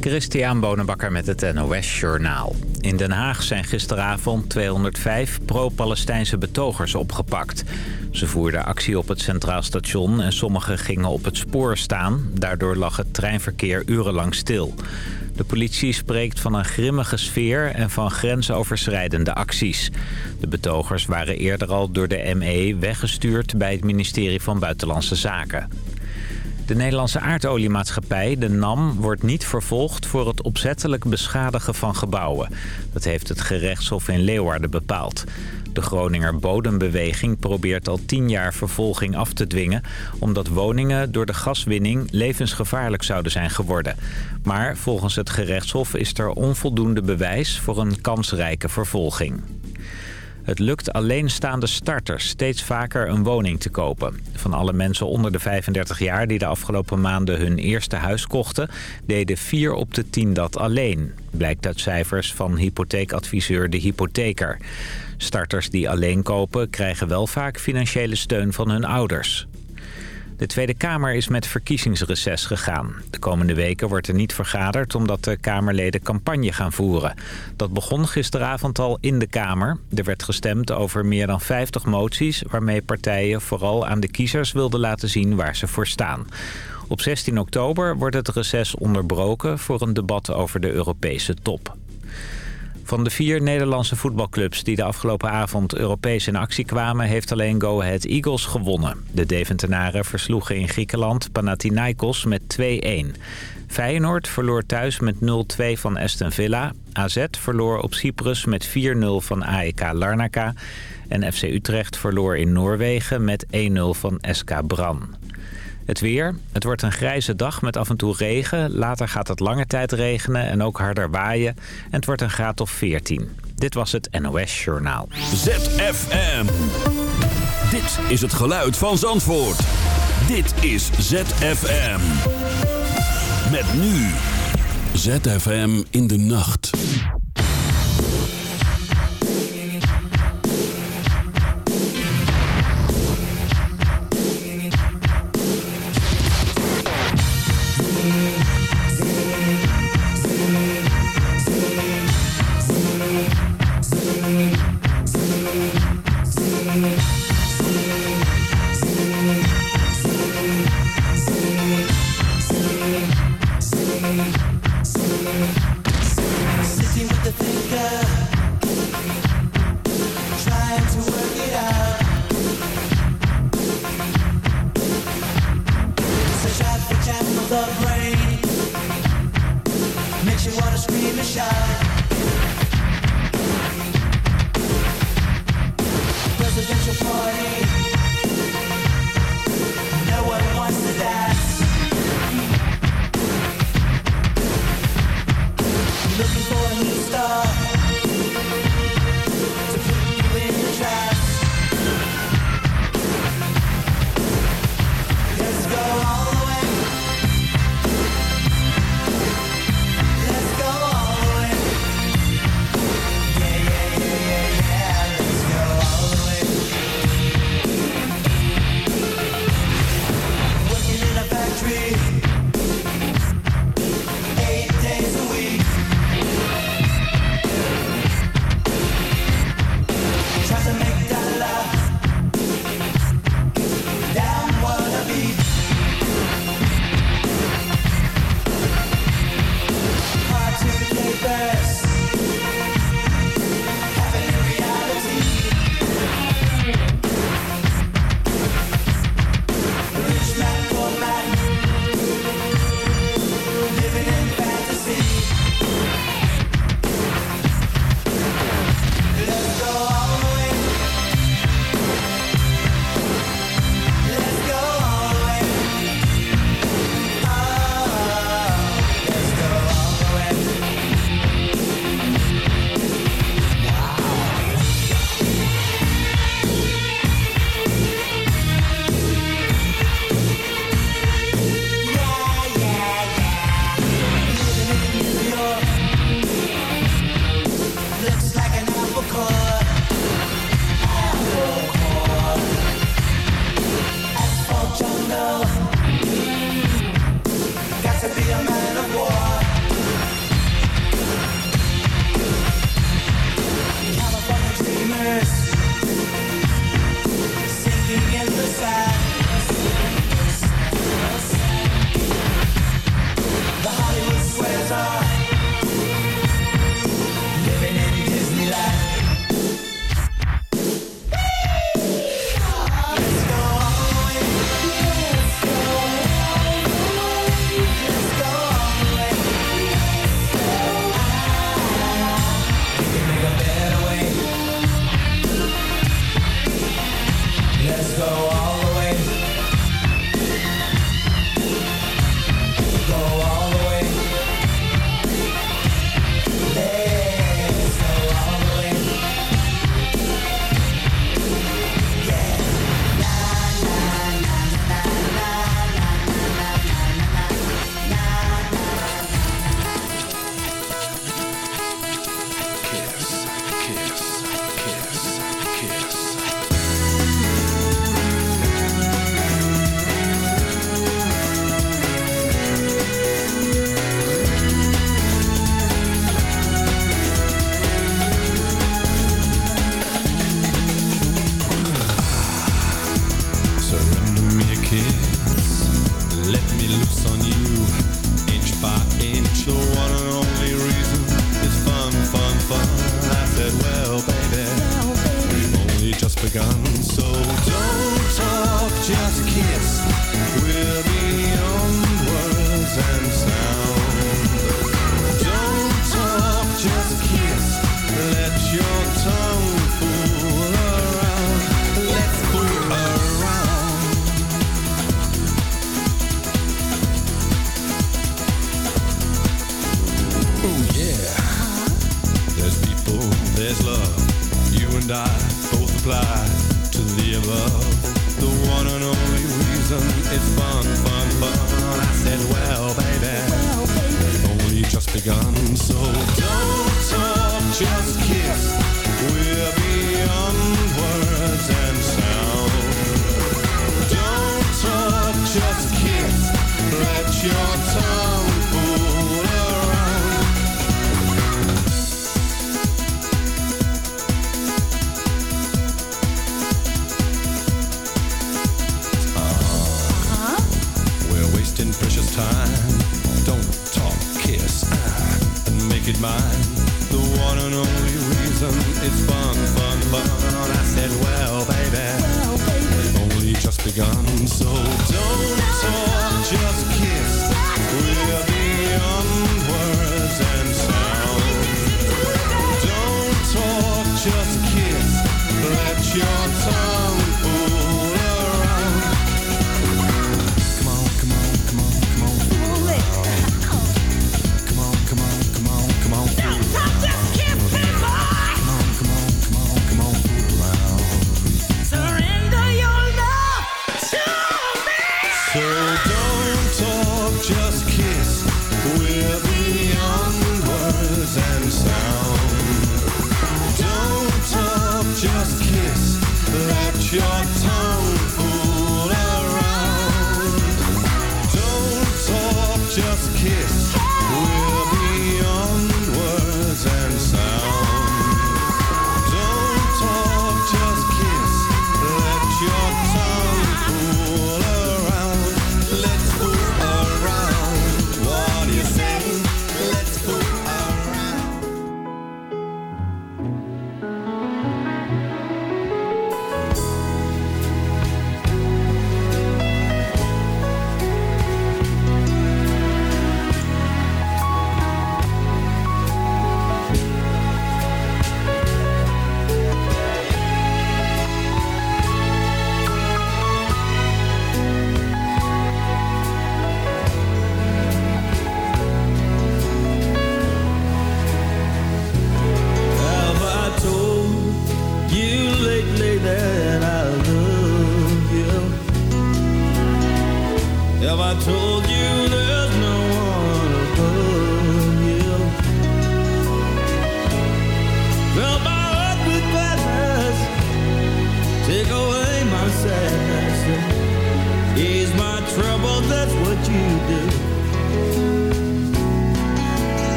Christian Bonenbakker met het NOS Journaal. In Den Haag zijn gisteravond 205 pro-Palestijnse betogers opgepakt. Ze voerden actie op het Centraal Station en sommigen gingen op het spoor staan. Daardoor lag het treinverkeer urenlang stil. De politie spreekt van een grimmige sfeer en van grensoverschrijdende acties. De betogers waren eerder al door de ME weggestuurd bij het ministerie van Buitenlandse Zaken. De Nederlandse aardoliemaatschappij, de NAM, wordt niet vervolgd voor het opzettelijk beschadigen van gebouwen. Dat heeft het gerechtshof in Leeuwarden bepaald. De Groninger Bodembeweging probeert al tien jaar vervolging af te dwingen... omdat woningen door de gaswinning levensgevaarlijk zouden zijn geworden. Maar volgens het gerechtshof is er onvoldoende bewijs voor een kansrijke vervolging. Het lukt alleenstaande starters steeds vaker een woning te kopen. Van alle mensen onder de 35 jaar die de afgelopen maanden hun eerste huis kochten... deden 4 op de 10 dat alleen. Blijkt uit cijfers van hypotheekadviseur De Hypotheker. Starters die alleen kopen krijgen wel vaak financiële steun van hun ouders. De Tweede Kamer is met verkiezingsreces gegaan. De komende weken wordt er niet vergaderd omdat de Kamerleden campagne gaan voeren. Dat begon gisteravond al in de Kamer. Er werd gestemd over meer dan 50 moties... waarmee partijen vooral aan de kiezers wilden laten zien waar ze voor staan. Op 16 oktober wordt het reces onderbroken voor een debat over de Europese top. Van de vier Nederlandse voetbalclubs die de afgelopen avond Europees in actie kwamen... heeft alleen Go Ahead Eagles gewonnen. De Deventenaren versloegen in Griekenland Panathinaikos met 2-1. Feyenoord verloor thuis met 0-2 van Aston Villa. AZ verloor op Cyprus met 4-0 van AEK Larnaca. En FC Utrecht verloor in Noorwegen met 1-0 van SK Bran. Het weer. Het wordt een grijze dag met af en toe regen. Later gaat het lange tijd regenen en ook harder waaien. En het wordt een graad of 14. Dit was het NOS Journaal. ZFM. Dit is het geluid van Zandvoort. Dit is ZFM. Met nu. ZFM in de nacht.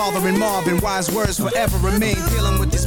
Bothering Marvin. Wise words forever remain. These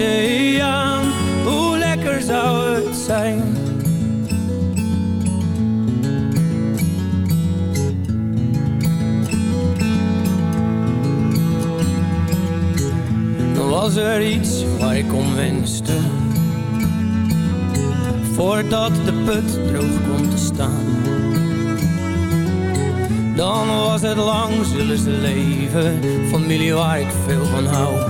Oceaan, hoe lekker zou het zijn. Dan was er iets waar ik om wenste. Voordat de put droog komt te staan. Dan was het lang zullen ze leven. Familie waar ik veel van hou.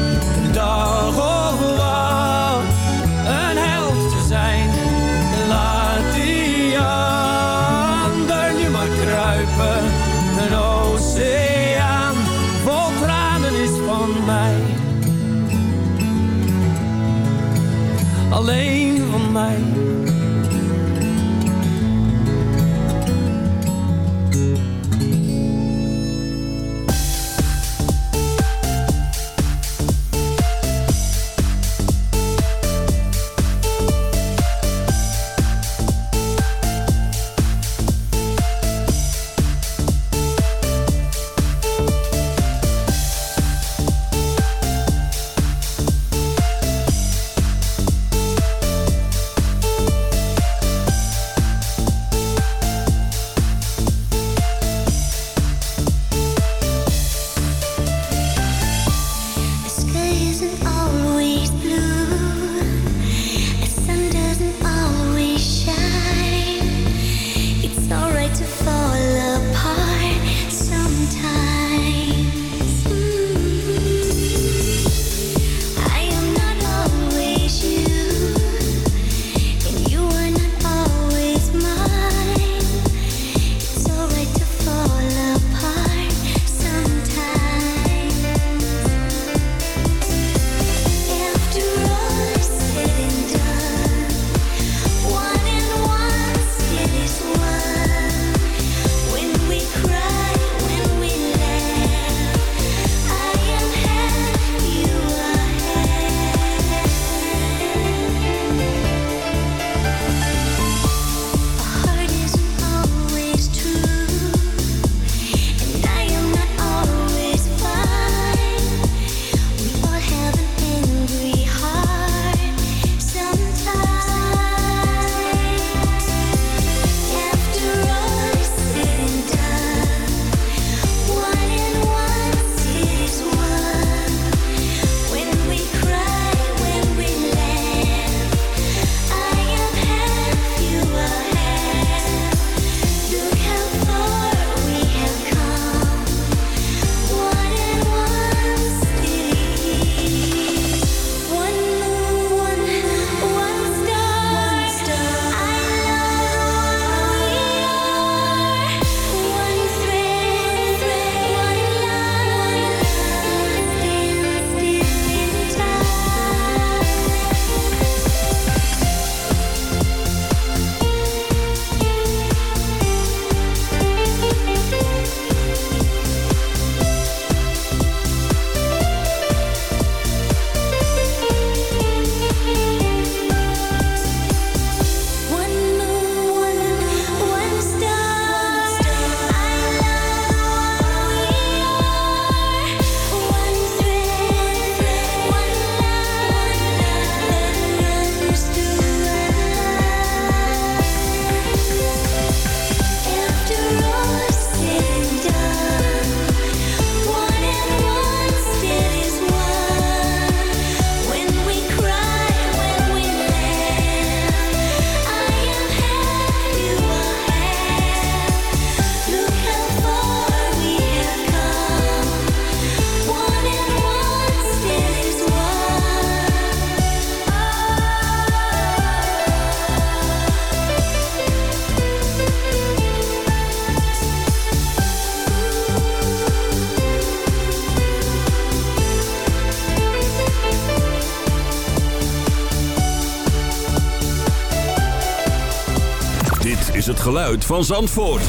geluid van Zandvoort.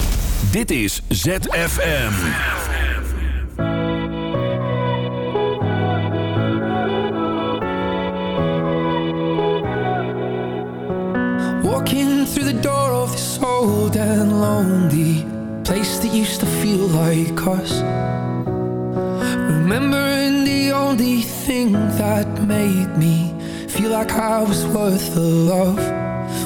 Dit is ZFM. Walking through the door of this old and lonely place that used to feel like us. Remembering the only thing that made me feel like I was worth the love.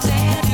tell.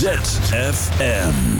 ZFM.